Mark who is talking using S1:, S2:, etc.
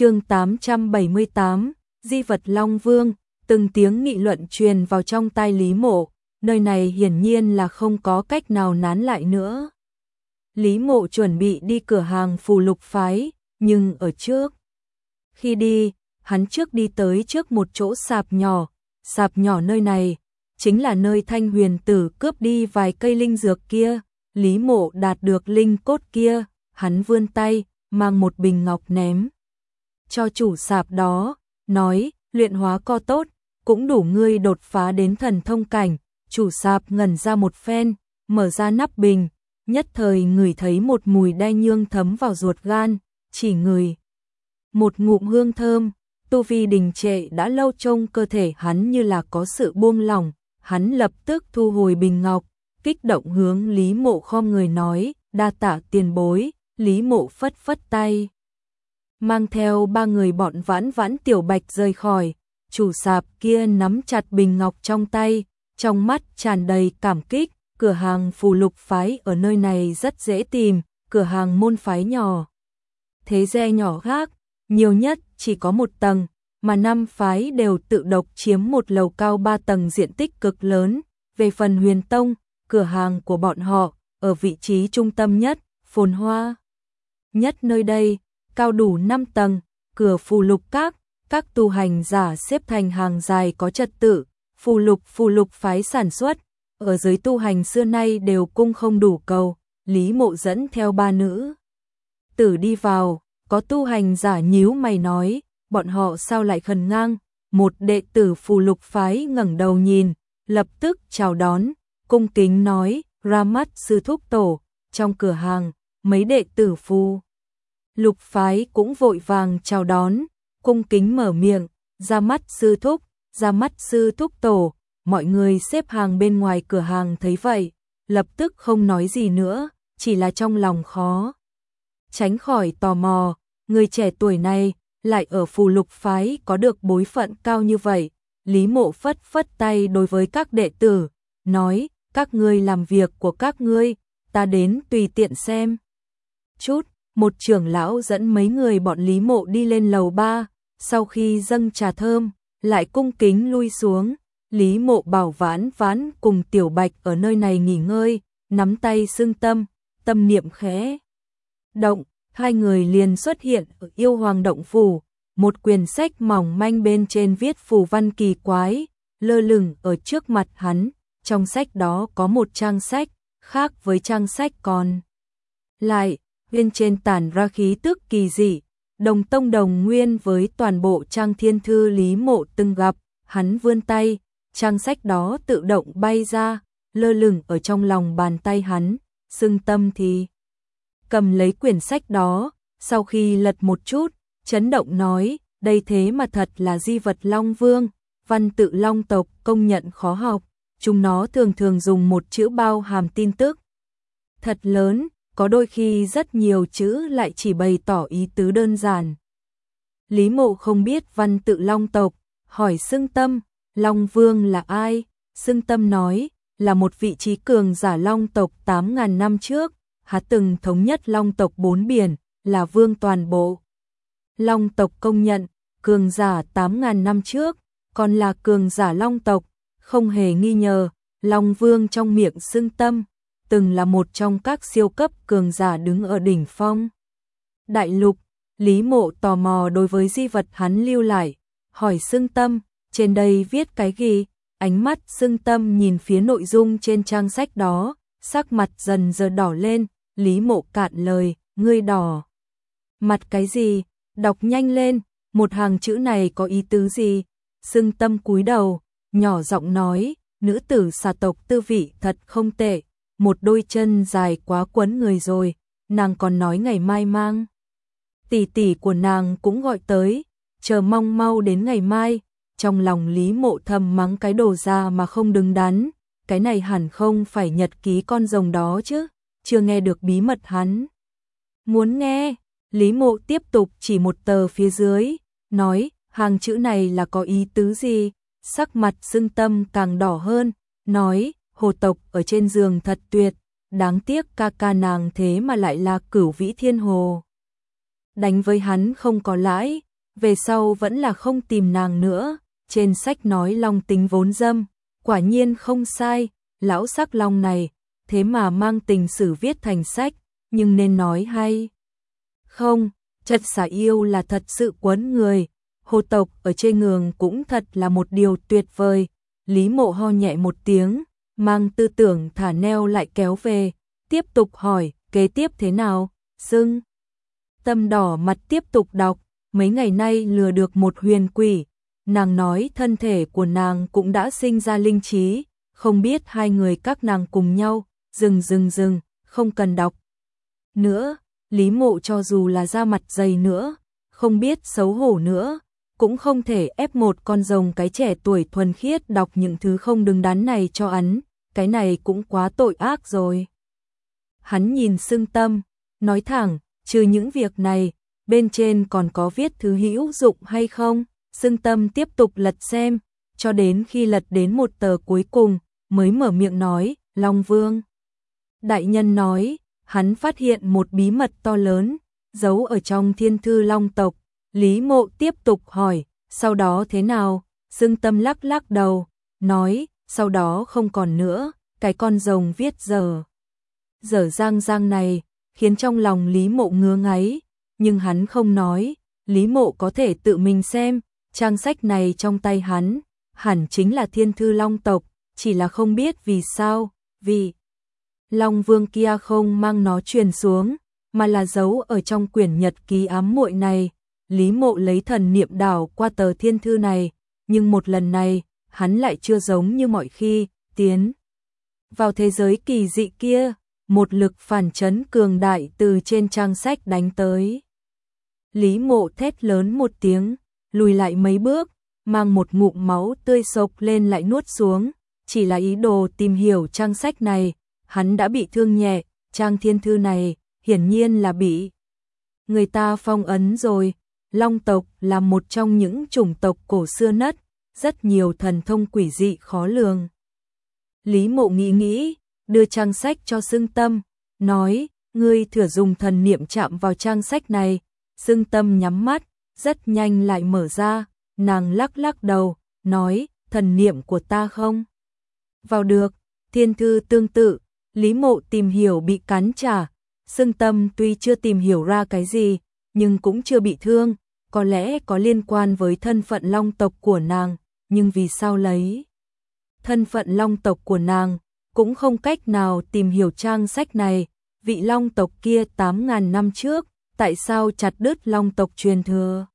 S1: chương 878, Di vật Long Vương, từng tiếng nghị luận truyền vào trong tai Lý Mộ, nơi này hiển nhiên là không có cách nào nán lại nữa. Lý Mộ chuẩn bị đi cửa hàng phù lục phái, nhưng ở trước. Khi đi, hắn trước đi tới trước một chỗ sạp nhỏ, sạp nhỏ nơi này, chính là nơi thanh huyền tử cướp đi vài cây linh dược kia, Lý Mộ đạt được linh cốt kia, hắn vươn tay, mang một bình ngọc ném. Cho chủ sạp đó, nói, luyện hóa co tốt, cũng đủ ngươi đột phá đến thần thông cảnh, chủ sạp ngẩn ra một phen, mở ra nắp bình, nhất thời người thấy một mùi đai nhương thấm vào ruột gan, chỉ người. Một ngụm hương thơm, tu vi đình trệ đã lâu trong cơ thể hắn như là có sự buông lỏng, hắn lập tức thu hồi bình ngọc, kích động hướng Lý Mộ khom người nói, đa tạ tiền bối, Lý Mộ phất phất tay. Mang theo ba người bọn vãn vãn tiểu bạch rời khỏi, chủ sạp kia nắm chặt bình ngọc trong tay, trong mắt tràn đầy cảm kích, cửa hàng phù lục phái ở nơi này rất dễ tìm, cửa hàng môn phái nhỏ. Thế gia nhỏ khác, nhiều nhất chỉ có một tầng, mà năm phái đều tự độc chiếm một lầu cao ba tầng diện tích cực lớn. Về phần huyền tông, cửa hàng của bọn họ, ở vị trí trung tâm nhất, phồn hoa. Nhất nơi đây, cao đủ 5 tầng, cửa phù lục các, các tu hành giả xếp thành hàng dài có trật tự, phù lục phù lục phái sản xuất, ở dưới tu hành xưa nay đều cung không đủ cầu, Lý Mộ dẫn theo ba nữ. Tử đi vào, có tu hành giả nhíu mày nói, bọn họ sao lại khẩn ngang, một đệ tử phù lục phái ngẩng đầu nhìn, lập tức chào đón, cung kính nói, ra mắt sư thúc tổ, trong cửa hàng, mấy đệ tử phù. Lục phái cũng vội vàng chào đón, cung kính mở miệng, ra mắt sư thúc, ra mắt sư thúc tổ, mọi người xếp hàng bên ngoài cửa hàng thấy vậy, lập tức không nói gì nữa, chỉ là trong lòng khó. Tránh khỏi tò mò, người trẻ tuổi này lại ở phù lục phái có được bối phận cao như vậy. Lý mộ phất phất tay đối với các đệ tử, nói, các ngươi làm việc của các ngươi, ta đến tùy tiện xem. Chút, một trưởng lão dẫn mấy người bọn Lý mộ đi lên lầu ba, sau khi dâng trà thơm, lại cung kính lui xuống. Lý mộ bảo vãn vãn cùng tiểu bạch ở nơi này nghỉ ngơi, nắm tay xương tâm, tâm niệm khẽ. Động, hai người liền xuất hiện ở yêu hoàng động phủ, một quyển sách mỏng manh bên trên viết phù văn kỳ quái, lơ lửng ở trước mặt hắn, trong sách đó có một trang sách, khác với trang sách còn. Lại, bên trên tản ra khí tức kỳ dị, đồng tông đồng nguyên với toàn bộ trang thiên thư lý mộ từng gặp, hắn vươn tay, trang sách đó tự động bay ra, lơ lửng ở trong lòng bàn tay hắn, xưng tâm thì cầm lấy quyển sách đó, sau khi lật một chút, chấn động nói, đây thế mà thật là di vật Long Vương, văn tự Long tộc công nhận khó học, chúng nó thường thường dùng một chữ bao hàm tin tức. Thật lớn, có đôi khi rất nhiều chữ lại chỉ bày tỏ ý tứ đơn giản. Lý mộ không biết văn tự Long tộc, hỏi xưng tâm, Long Vương là ai? Xưng tâm nói, là một vị trí cường giả Long tộc 8.000 năm trước, há từng thống nhất Long tộc bốn biển, là vương toàn bộ. Long tộc công nhận, cường giả 8.000 năm trước, còn là cường giả Long tộc, không hề nghi ngờ, Long Vương trong miệng xưng tâm, từng là một trong các siêu cấp cường giả đứng ở đỉnh phong. Đại lục, Lý Mộ tò mò đối với di vật hắn lưu lại, hỏi xưng tâm, trên đây viết cái gì? Ánh mắt xưng tâm nhìn phía nội dung trên trang sách đó, sắc mặt dần dần đỏ lên, Lý Mộ cạn lời, ngươi đỏ. Mặt cái gì? Đọc nhanh lên, một hàng chữ này có ý tứ gì? Xưng tâm cúi đầu, nhỏ giọng nói, nữ tử xà tộc tư vị thật không tệ, một đôi chân dài quá quấn người rồi, nàng còn nói ngày mai mang. Tỷ tỷ của nàng cũng gọi tới, chờ mong mau đến ngày mai, trong lòng Lý Mộ thầm mắng cái đồ ra mà không đứng đắn, cái này hẳn không phải nhật ký con rồng đó chứ, chưa nghe được bí mật hắn. Muốn nghe, Lý Mộ tiếp tục chỉ một tờ phía dưới, nói, hàng chữ này là có ý tứ gì, sắc mặt xưng tâm càng đỏ hơn, nói, hồ tộc ở trên giường thật tuyệt, đáng tiếc ca ca nàng thế mà lại là cửu vĩ thiên hồ. Đánh với hắn không có lãi, về sau vẫn là không tìm nàng nữa, trên sách nói long tính vốn dâm, quả nhiên không sai, lão sắc long này, thế mà mang tình sử viết thành sách, nhưng nên nói hay. Không, chật xả yêu là thật sự quấn người, hồ tộc ở trên ngường cũng thật là một điều tuyệt vời. Lý mộ ho nhẹ một tiếng, mang tư tưởng thả neo lại kéo về, tiếp tục hỏi, kế tiếp thế nào, sưng. Tâm đỏ mặt tiếp tục đọc, mấy ngày nay lừa được một huyền quỷ, nàng nói thân thể của nàng cũng đã sinh ra linh trí, không biết hai người các nàng cùng nhau, dừng dừng dừng, không cần đọc. Nữa, Lý mộ cho dù là da mặt dày nữa, không biết xấu hổ nữa, cũng không thể ép một con rồng cái trẻ tuổi thuần khiết đọc những thứ không đứng đắn này cho ấn, cái này cũng quá tội ác rồi. Hắn nhìn sưng tâm, nói thẳng, trừ những việc này, bên trên còn có viết thứ hữu dụng hay không? Sưng tâm tiếp tục lật xem, cho đến khi lật đến một tờ cuối cùng, mới mở miệng nói, Long Vương. Đại nhân nói, hắn phát hiện một bí mật to lớn, giấu ở trong thiên thư long tộc. Lý mộ tiếp tục hỏi, sau đó thế nào? Sưng tâm lắc lắc đầu, nói, sau đó không còn nữa, cái con rồng viết giờ. Giờ giang giang này, khiến trong lòng Lý mộ ngứa ngáy, nhưng hắn không nói, Lý mộ có thể tự mình xem, trang sách này trong tay hắn, hẳn chính là thiên thư long tộc, chỉ là không biết vì sao, vì Long Vương kia không mang nó truyền xuống, mà là giấu ở trong quyển nhật ký ám muội này. Lý Mộ lấy thần niệm đảo qua tờ thiên thư này, nhưng một lần này, hắn lại chưa giống như mọi khi, tiến vào thế giới kỳ dị kia, một lực phản chấn cường đại từ trên trang sách đánh tới. Lý Mộ thét lớn một tiếng, lùi lại mấy bước, mang một ngụm máu tươi sộc lên lại nuốt xuống, chỉ là ý đồ tìm hiểu trang sách này, hắn đã bị thương nhẹ, trang thiên thư này hiển nhiên là bị người ta phong ấn rồi. Long tộc là một trong những chủng tộc cổ xưa nhất, rất nhiều thần thông quỷ dị khó lường. Lý mộ nghĩ nghĩ, đưa trang sách cho xương tâm, nói, ngươi thử dùng thần niệm chạm vào trang sách này, xương tâm nhắm mắt, rất nhanh lại mở ra, nàng lắc lắc đầu, nói, thần niệm của ta không? Vào được, thiên thư tương tự, Lý mộ tìm hiểu bị cắn trả, xương tâm tuy chưa tìm hiểu ra cái gì, nhưng cũng chưa bị thương, có lẽ có liên quan với thân phận long tộc của nàng, nhưng vì sao lấy thân phận long tộc của nàng, cũng không cách nào tìm hiểu trang sách này, vị long tộc kia 8.000 năm trước, tại sao chặt đứt long tộc truyền thừa.